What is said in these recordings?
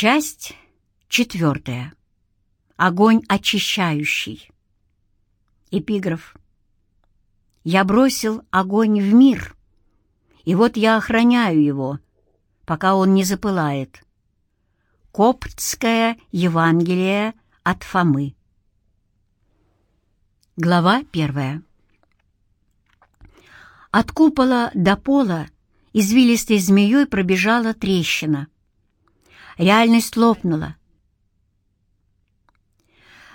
Часть четвертая. Огонь очищающий. Эпиграф. «Я бросил огонь в мир, и вот я охраняю его, пока он не запылает». Коптское Евангелие от Фомы. Глава первая. От купола до пола извилистой змеей пробежала трещина. Реальность лопнула.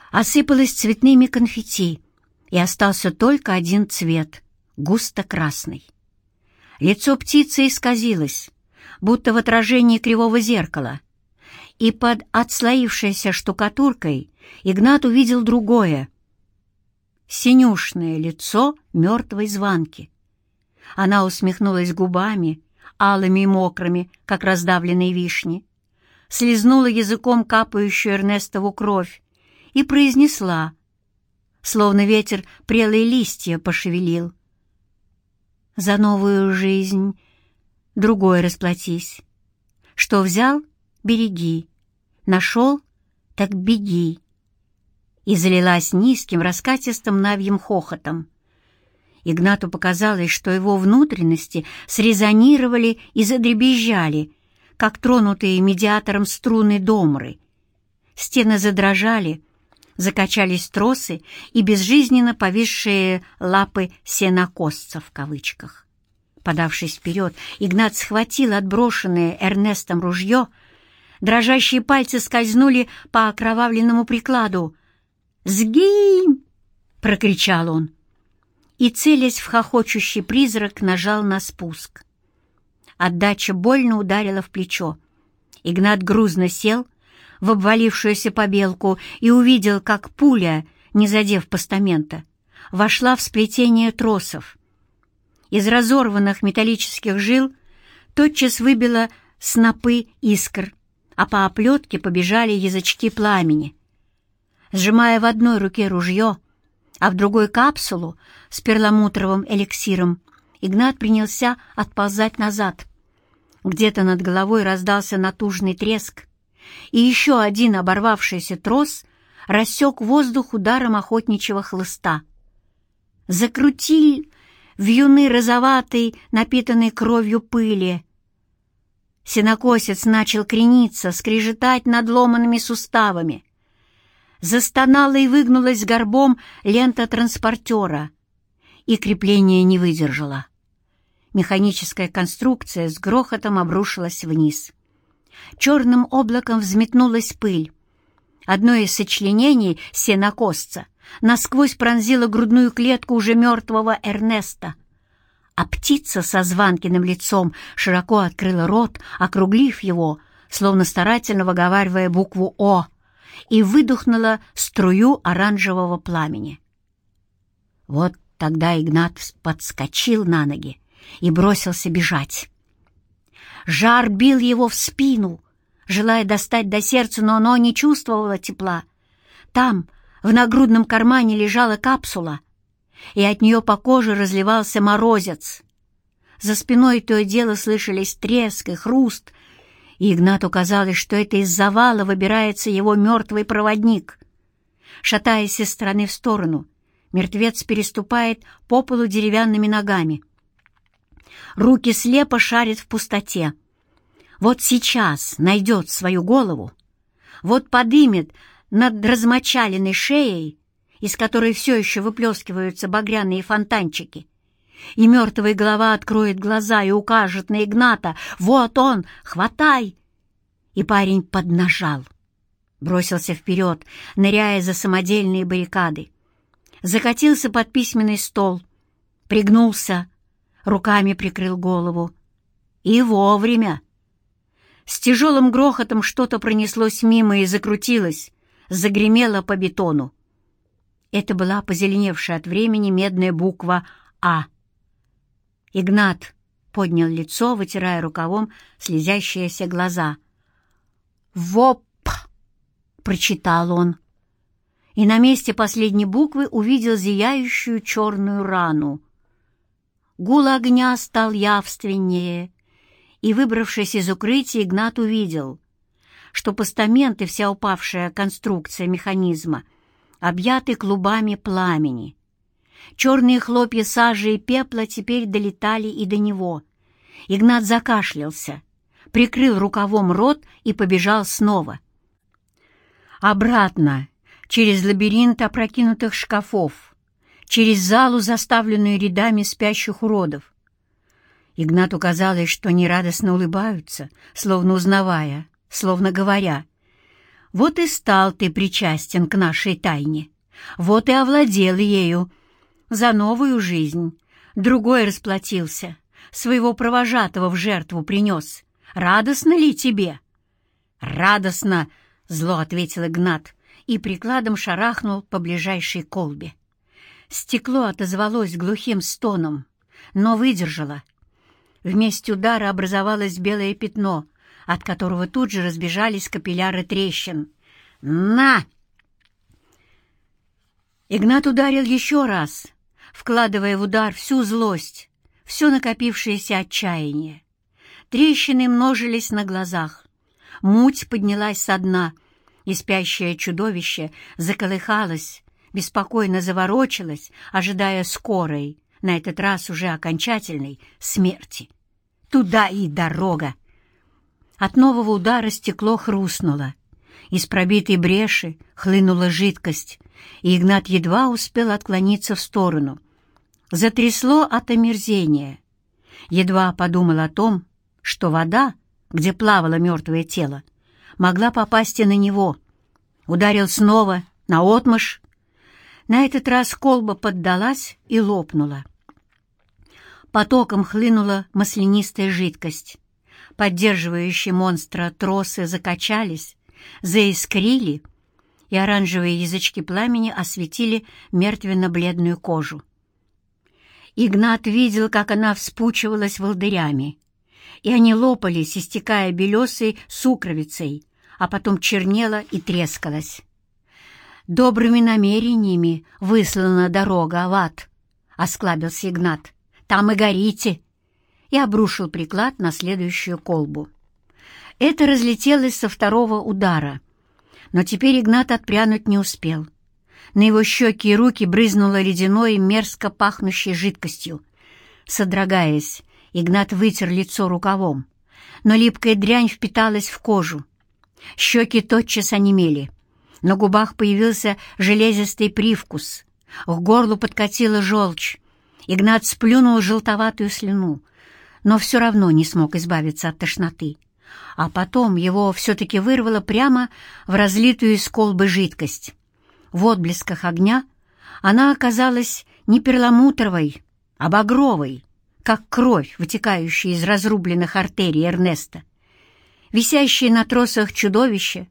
Осыпалась цветными конфетти, и остался только один цвет — густо-красный. Лицо птицы исказилось, будто в отражении кривого зеркала, и под отслоившейся штукатуркой Игнат увидел другое — синюшное лицо мертвой звонки. Она усмехнулась губами, алыми и мокрыми, как раздавленные вишни, слезнула языком капающую Эрнестову кровь и произнесла, словно ветер прелые листья пошевелил. «За новую жизнь другой расплатись. Что взял — береги, нашел — так беги». И залилась низким, раскатистым навьим хохотом. Игнату показалось, что его внутренности срезонировали и задребезжали, как тронутые медиатором струны домры. Стены задрожали, закачались тросы и безжизненно повисшие лапы «сенокосца» в кавычках. Подавшись вперед, Игнат схватил отброшенное Эрнестом ружье, дрожащие пальцы скользнули по окровавленному прикладу. «Сгинь!» — прокричал он и, целясь в хохочущий призрак, нажал на спуск. Отдача больно ударила в плечо. Игнат грузно сел в обвалившуюся побелку и увидел, как пуля, не задев постамента, вошла в сплетение тросов. Из разорванных металлических жил тотчас выбило снопы искр, а по оплетке побежали язычки пламени. Сжимая в одной руке ружье, а в другой капсулу с перламутровым эликсиром, Игнат принялся отползать назад. Где-то над головой раздался натужный треск, и еще один оборвавшийся трос рассек воздух ударом охотничьего хлыста. Закрутил вьюны розоватой, напитанной кровью пыли. Сенокосец начал крениться, скрежетать надломанными суставами — Застонала и выгнулась горбом лента транспортера, и крепление не выдержало. Механическая конструкция с грохотом обрушилась вниз. Черным облаком взметнулась пыль. Одно из сочленений сенокосца насквозь пронзило грудную клетку уже мертвого Эрнеста, а птица со званкиным лицом широко открыла рот, округлив его, словно старательно выговаривая букву «О», и выдохнула струю оранжевого пламени. Вот тогда Игнат подскочил на ноги и бросился бежать. Жар бил его в спину, желая достать до сердца, но оно не чувствовало тепла. Там, в нагрудном кармане, лежала капсула, и от нее по коже разливался морозец. За спиной то и дело слышались треск и хруст, и Игнату казалось, что это из завала выбирается его мертвый проводник. Шатаясь из стороны в сторону, мертвец переступает по полу деревянными ногами. Руки слепо шарят в пустоте. Вот сейчас найдет свою голову, вот подымет над размочаленной шеей, из которой все еще выплескиваются багряные фонтанчики, и мертвая голова откроет глаза и укажет на Игната «Вот он! Хватай!» И парень поднажал, бросился вперед, ныряя за самодельные баррикады. Закатился под письменный стол, пригнулся, руками прикрыл голову. И вовремя. С тяжелым грохотом что-то пронеслось мимо и закрутилось, загремело по бетону. Это была позеленевшая от времени медная буква «А». Игнат поднял лицо, вытирая рукавом слезящиеся глаза. «Воп!» — прочитал он. И на месте последней буквы увидел зияющую черную рану. Гул огня стал явственнее, и, выбравшись из укрытия, Игнат увидел, что постамент и вся упавшая конструкция механизма объяты клубами пламени. Черные хлопья сажи и пепла теперь долетали и до него. Игнат закашлялся, прикрыл рукавом рот и побежал снова. Обратно, через лабиринт опрокинутых шкафов, через залу, заставленную рядами спящих уродов. Игнату казалось, что они радостно улыбаются, словно узнавая, словно говоря, «Вот и стал ты причастен к нашей тайне, вот и овладел ею, за новую жизнь. Другой расплатился, своего провожатого в жертву принес. Радостно ли тебе?» «Радостно!» — зло ответил Игнат и прикладом шарахнул по ближайшей колбе. Стекло отозвалось глухим стоном, но выдержало. Вместе удара образовалось белое пятно, от которого тут же разбежались капилляры трещин. «На!» Игнат ударил еще раз, вкладывая в удар всю злость, все накопившееся отчаяние. Трещины множились на глазах. Муть поднялась со дна, и спящее чудовище заколыхалось, беспокойно заворочилось, ожидая скорой, на этот раз уже окончательной, смерти. Туда и дорога! От нового удара стекло хрустнуло. Из пробитой бреши хлынула жидкость, и Игнат едва успел отклониться в сторону. Затрясло от омерзения. Едва подумал о том, что вода, где плавало мертвое тело, могла попасть и на него. Ударил снова, наотмашь. На этот раз колба поддалась и лопнула. Потоком хлынула маслянистая жидкость. Поддерживающие монстра тросы закачались, заискрили, и оранжевые язычки пламени осветили мертвенно-бледную кожу. Игнат видел, как она вспучивалась волдырями, и они лопались, истекая белесой сукровицей, а потом чернела и трескалась. «Добрыми намерениями выслана дорога в ад», — осклабился Игнат. «Там и горите!» и обрушил приклад на следующую колбу. Это разлетелось со второго удара, но теперь Игнат отпрянуть не успел. На его щеки и руки брызнуло ледяной, мерзко пахнущей жидкостью. Содрогаясь, Игнат вытер лицо рукавом, но липкая дрянь впиталась в кожу. Щеки тотчас онемели. На губах появился железистый привкус. К горлу подкатила желчь. Игнат сплюнул желтоватую слюну, но все равно не смог избавиться от тошноты. А потом его все-таки вырвало прямо в разлитую из колбы жидкость. В отблесках огня она оказалась не перламутровой, а багровой, как кровь, вытекающая из разрубленных артерий Эрнеста. Висящее на тросах чудовище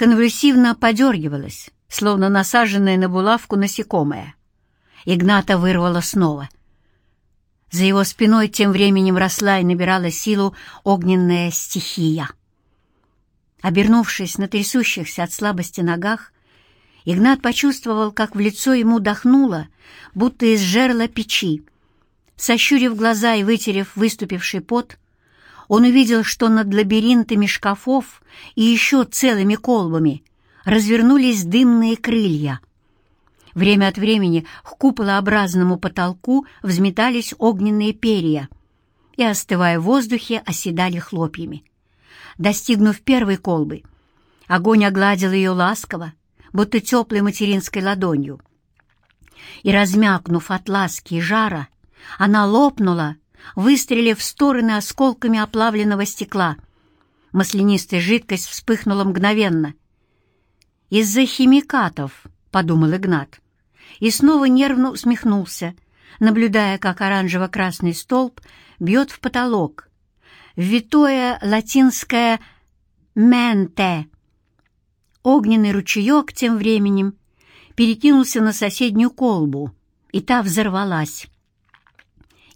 конвульсивно подергивалось, словно насаженное на булавку насекомое. Игната вырвало снова — за его спиной тем временем росла и набирала силу огненная стихия. Обернувшись на трясущихся от слабости ногах, Игнат почувствовал, как в лицо ему дохнуло, будто из жерла печи. Сощурив глаза и вытерев выступивший пот, он увидел, что над лабиринтами шкафов и еще целыми колбами развернулись дымные крылья — Время от времени к куполообразному потолку взметались огненные перья и, остывая в воздухе, оседали хлопьями. Достигнув первой колбы, огонь огладил ее ласково, будто теплой материнской ладонью. И, размякнув от ласки и жара, она лопнула, выстрелив в стороны осколками оплавленного стекла. Маслянистая жидкость вспыхнула мгновенно. «Из-за химикатов», — подумал Игнат и снова нервно усмехнулся, наблюдая, как оранжево-красный столб бьет в потолок. Витое латинское «менте». Огненный ручеек тем временем перекинулся на соседнюю колбу, и та взорвалась.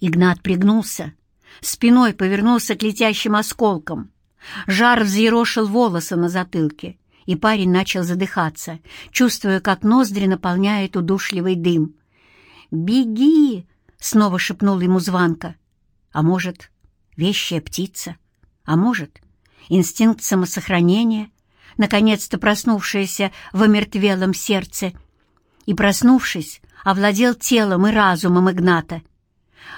Игнат пригнулся, спиной повернулся к летящим осколкам. Жар взъерошил волосы на затылке и парень начал задыхаться, чувствуя, как ноздри наполняет удушливый дым. «Беги!» — снова шепнул ему Званка. «А может, вещая птица? А может, инстинкт самосохранения?» наконец-то проснувшееся в омертвелом сердце, и, проснувшись, овладел телом и разумом Игната.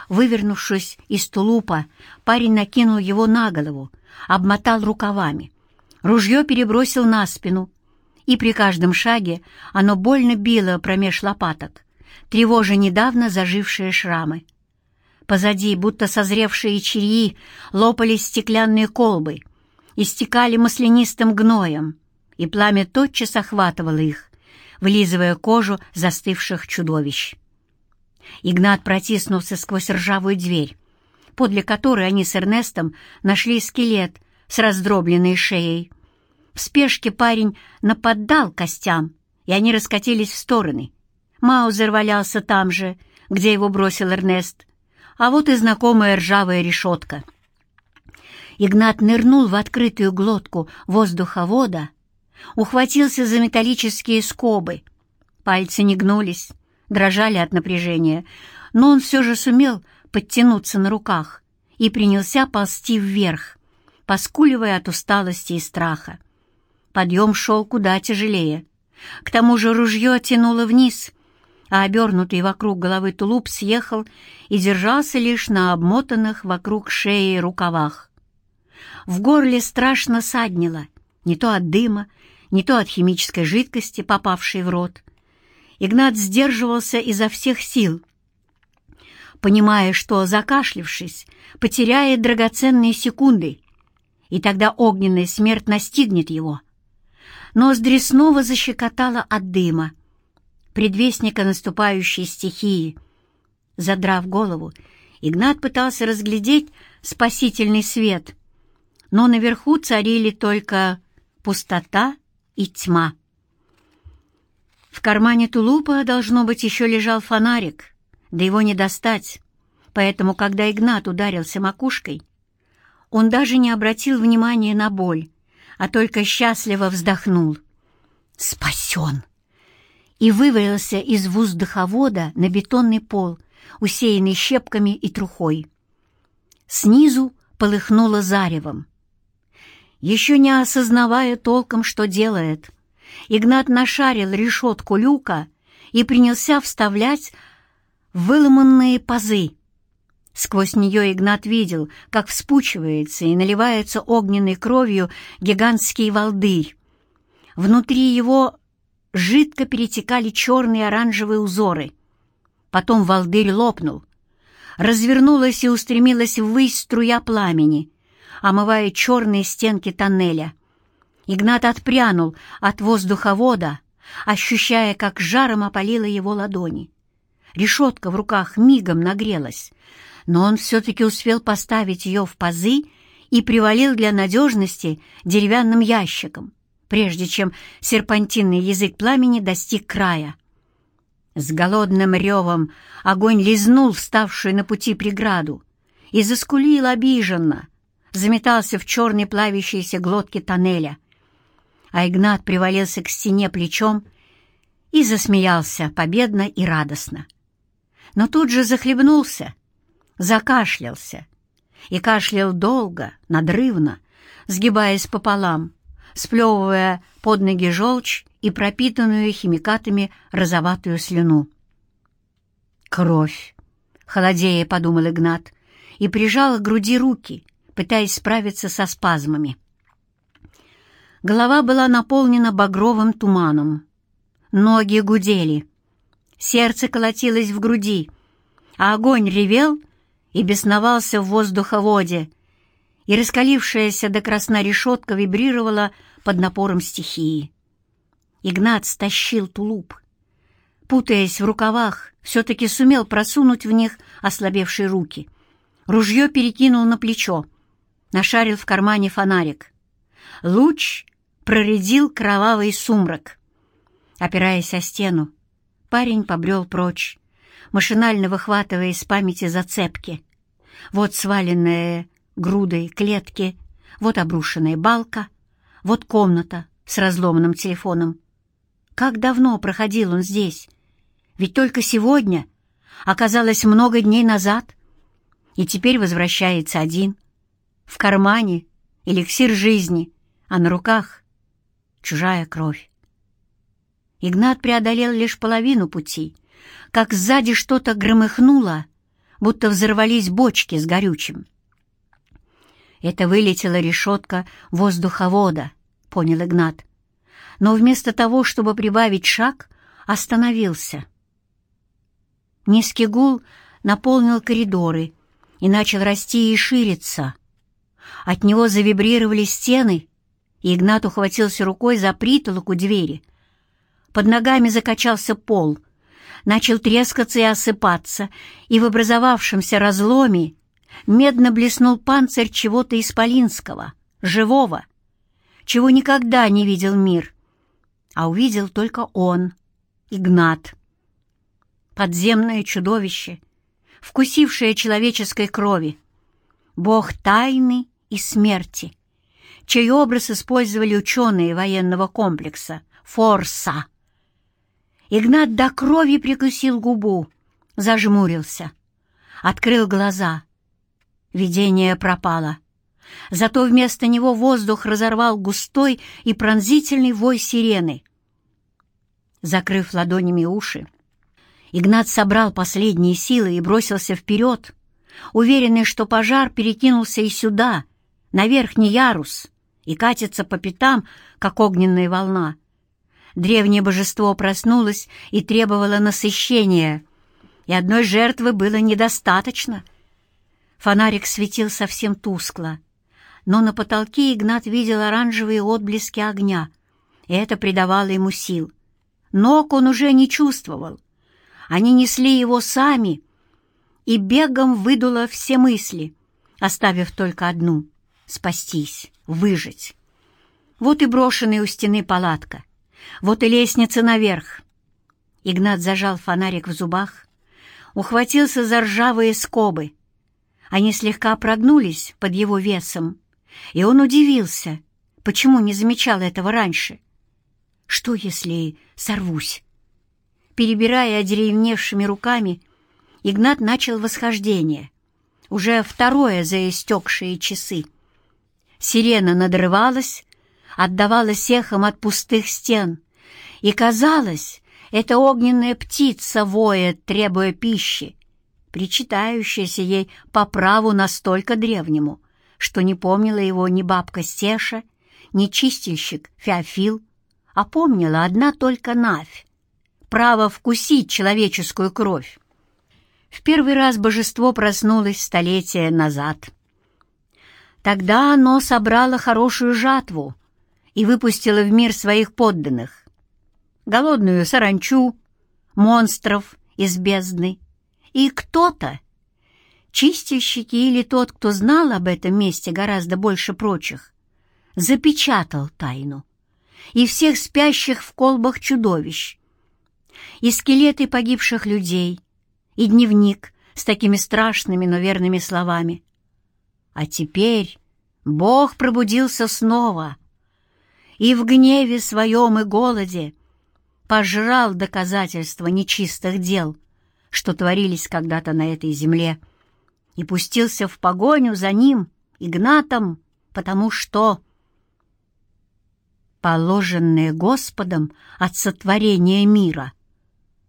Вывернувшись из тулупа, парень накинул его на голову, обмотал рукавами. Ружье перебросил на спину, и при каждом шаге оно больно било промеж лопаток, тревожа недавно зажившие шрамы. Позади, будто созревшие черьи, лопались стеклянные колбы, истекали маслянистым гноем, и пламя тотчас охватывало их, вылизывая кожу застывших чудовищ. Игнат протиснулся сквозь ржавую дверь, подле которой они с Эрнестом нашли скелет с раздробленной шеей. В спешке парень нападал костям, и они раскатились в стороны. Маузер валялся там же, где его бросил Эрнест, а вот и знакомая ржавая решетка. Игнат нырнул в открытую глотку воздуховода, ухватился за металлические скобы. Пальцы не гнулись, дрожали от напряжения, но он все же сумел подтянуться на руках и принялся ползти вверх, поскуливая от усталости и страха. Подъем шел куда тяжелее. К тому же ружье тянуло вниз, а обернутый вокруг головы тулуп съехал и держался лишь на обмотанных вокруг шеи рукавах. В горле страшно саднило, не то от дыма, не то от химической жидкости, попавшей в рот. Игнат сдерживался изо всех сил, понимая, что, закашлившись, потеряет драгоценные секунды, и тогда огненная смерть настигнет его. Ноздри снова защекотало от дыма, предвестника наступающей стихии. Задрав голову, Игнат пытался разглядеть спасительный свет, но наверху царили только пустота и тьма. В кармане тулупа, должно быть, еще лежал фонарик, да его не достать, поэтому, когда Игнат ударился макушкой, он даже не обратил внимания на боль, а только счастливо вздохнул. «Спасен!» и вывалился из воздуховода на бетонный пол, усеянный щепками и трухой. Снизу полыхнуло заревом. Еще не осознавая толком, что делает, Игнат нашарил решетку люка и принялся вставлять выломанные пазы. Сквозь нее Игнат видел, как вспучивается и наливается огненной кровью гигантский волдырь. Внутри его жидко перетекали черные и оранжевые узоры. Потом волдырь лопнул. Развернулась и устремилась ввысь струя пламени, омывая черные стенки тоннеля. Игнат отпрянул от воздуховода, ощущая, как жаром опалило его ладони. Решетка в руках мигом нагрелась, но он все-таки успел поставить ее в пазы и привалил для надежности деревянным ящиком, прежде чем серпантинный язык пламени достиг края. С голодным ревом огонь лизнул вставшую на пути преграду и заскулил обиженно, заметался в черной плавящейся глотке тоннеля — а Игнат привалился к стене плечом и засмеялся победно и радостно. Но тут же захлебнулся, закашлялся и кашлял долго, надрывно, сгибаясь пополам, сплевывая под ноги желчь и пропитанную химикатами розоватую слюну. «Кровь!» — холодея подумал Игнат и прижал к груди руки, пытаясь справиться со спазмами. Голова была наполнена багровым туманом. Ноги гудели. Сердце колотилось в груди, а огонь ревел и бесновался в воздуховоде, и раскалившаяся до красна решетка вибрировала под напором стихии. Игнат стащил тулуп. Путаясь в рукавах, все-таки сумел просунуть в них ослабевшие руки. Ружье перекинул на плечо, нашарил в кармане фонарик. Луч проредил кровавый сумрак. Опираясь о стену, парень побрел прочь, машинально выхватывая из памяти зацепки. Вот сваленные грудой клетки, вот обрушенная балка, вот комната с разломанным телефоном. Как давно проходил он здесь? Ведь только сегодня, оказалось, много дней назад, и теперь возвращается один. В кармане эликсир жизни, а на руках чужая кровь. Игнат преодолел лишь половину пути, как сзади что-то громыхнуло, будто взорвались бочки с горючим. Это вылетела решетка воздуховода, понял Игнат. Но вместо того, чтобы прибавить шаг, остановился. Низкий гул наполнил коридоры и начал расти и шириться. От него завибрировали стены, Игнат ухватился рукой за притолоку двери. Под ногами закачался пол, начал трескаться и осыпаться, и в образовавшемся разломе медно блеснул панцирь чего-то исполинского, живого, чего никогда не видел мир, а увидел только он, Игнат. Подземное чудовище, вкусившее человеческой крови, бог тайны и смерти, чей образ использовали ученые военного комплекса «Форса». Игнат до крови прикусил губу, зажмурился, открыл глаза. Видение пропало. Зато вместо него воздух разорвал густой и пронзительный вой сирены. Закрыв ладонями уши, Игнат собрал последние силы и бросился вперед, уверенный, что пожар перекинулся и сюда, на верхний ярус, и катится по пятам, как огненная волна. Древнее божество проснулось и требовало насыщения, и одной жертвы было недостаточно. Фонарик светил совсем тускло, но на потолке Игнат видел оранжевые отблески огня, и это придавало ему сил. Ног он уже не чувствовал. Они несли его сами, и бегом выдуло все мысли, оставив только одну — спастись, выжить. Вот и брошенная у стены палатка — вот и лестница наверх. Игнат зажал фонарик в зубах, ухватился за ржавые скобы. Они слегка прогнулись под его весом, и он удивился, почему не замечал этого раньше. Что, если сорвусь? Перебирая одеревневшими руками, Игнат начал восхождение, уже второе за истекшие часы. Сирена надрывалась, отдавалась эхом от пустых стен, и казалось, эта огненная птица воет, требуя пищи, причитающаяся ей по праву настолько древнему, что не помнила его ни бабка Стеша, ни чистильщик Феофил, а помнила одна только Навь, право вкусить человеческую кровь. В первый раз божество проснулось столетия назад. Тогда оно собрало хорошую жатву — и выпустила в мир своих подданных. Голодную саранчу, монстров из бездны. И кто-то, чистильщики или тот, кто знал об этом месте гораздо больше прочих, запечатал тайну. И всех спящих в колбах чудовищ, и скелеты погибших людей, и дневник с такими страшными, но верными словами. А теперь Бог пробудился снова — и в гневе своем и голоде пожрал доказательства нечистых дел, что творились когда-то на этой земле, и пустился в погоню за ним, Игнатом, потому что положенное Господом от сотворения мира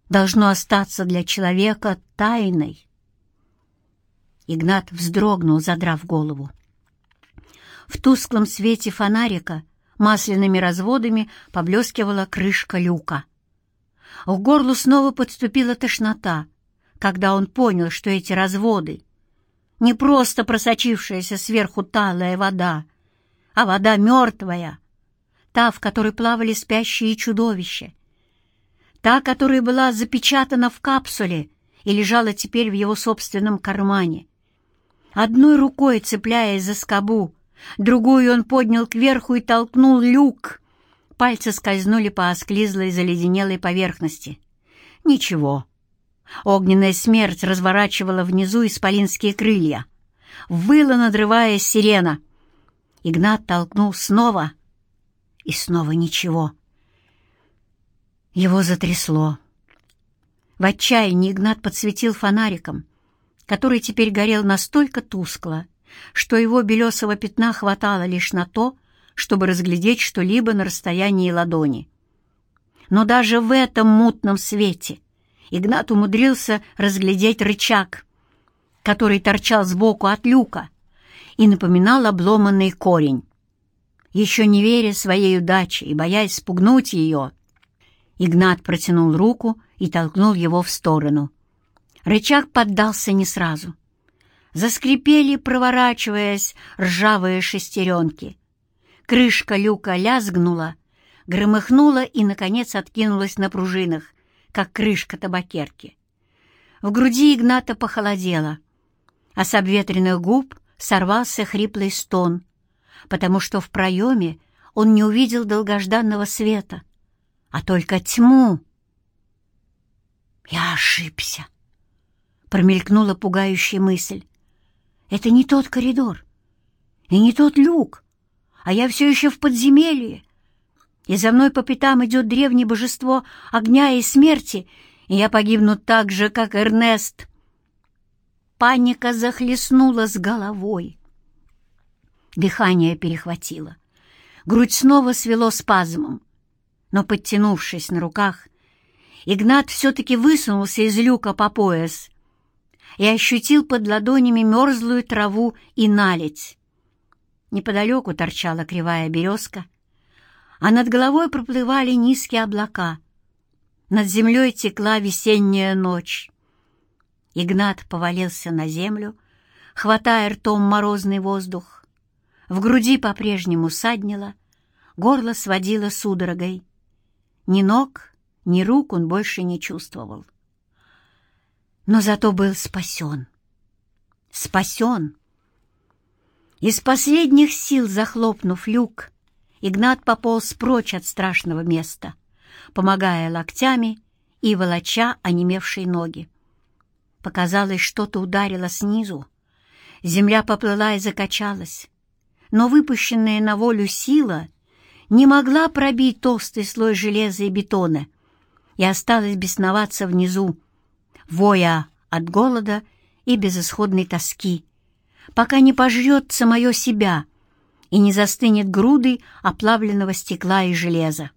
должно остаться для человека тайной. Игнат вздрогнул, задрав голову. В тусклом свете фонарика — масляными разводами поблескивала крышка люка. К горлу снова подступила тошнота, когда он понял, что эти разводы — не просто просочившаяся сверху талая вода, а вода мертвая, та, в которой плавали спящие чудовища, та, которая была запечатана в капсуле и лежала теперь в его собственном кармане. Одной рукой цепляясь за скобу, Другую он поднял кверху и толкнул люк. Пальцы скользнули по осклизлой заледенелой поверхности. Ничего. Огненная смерть разворачивала внизу исполинские крылья. Выла, надрываясь, сирена. Игнат толкнул снова, и снова ничего. Его затрясло. В отчаянии Игнат подсветил фонариком, который теперь горел настолько тускло, что его белесого пятна хватало лишь на то, чтобы разглядеть что-либо на расстоянии ладони. Но даже в этом мутном свете Игнат умудрился разглядеть рычаг, который торчал сбоку от люка и напоминал обломанный корень. Еще не веря своей удаче и боясь спугнуть ее, Игнат протянул руку и толкнул его в сторону. Рычаг поддался не сразу. Заскрипели, проворачиваясь, ржавые шестеренки. Крышка люка лязгнула, громыхнула и, наконец, откинулась на пружинах, как крышка табакерки. В груди Игната похолодело, а с обветренных губ сорвался хриплый стон, потому что в проеме он не увидел долгожданного света, а только тьму. «Я ошибся», — промелькнула пугающая мысль. «Это не тот коридор и не тот люк, а я все еще в подземелье, и за мной по пятам идет древнее божество огня и смерти, и я погибну так же, как Эрнест». Паника захлестнула с головой. Дыхание перехватило. Грудь снова свело спазмом. Но, подтянувшись на руках, Игнат все-таки высунулся из люка по пояс и ощутил под ладонями мерзлую траву и наледь. Неподалеку торчала кривая березка, а над головой проплывали низкие облака. Над землей текла весенняя ночь. Игнат повалился на землю, хватая ртом морозный воздух. В груди по-прежнему саднило, горло сводило судорогой. Ни ног, ни рук он больше не чувствовал. Но зато был спасен. Спасен! Из последних сил захлопнув люк, Игнат пополз прочь от страшного места, помогая локтями и волоча онемевшие ноги. Показалось, что-то ударило снизу. Земля поплыла и закачалась. Но выпущенная на волю сила не могла пробить толстый слой железа и бетона и осталась бесноваться внизу, воя от голода и безысходной тоски, пока не пожрет самое себя и не застынет грудой оплавленного стекла и железа.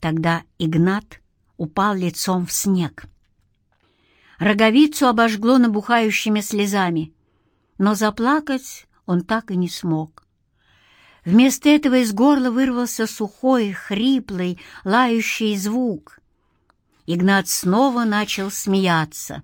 Тогда Игнат упал лицом в снег. Роговицу обожгло набухающими слезами, но заплакать он так и не смог. Вместо этого из горла вырвался сухой, хриплый, лающий звук. Игнат снова начал смеяться.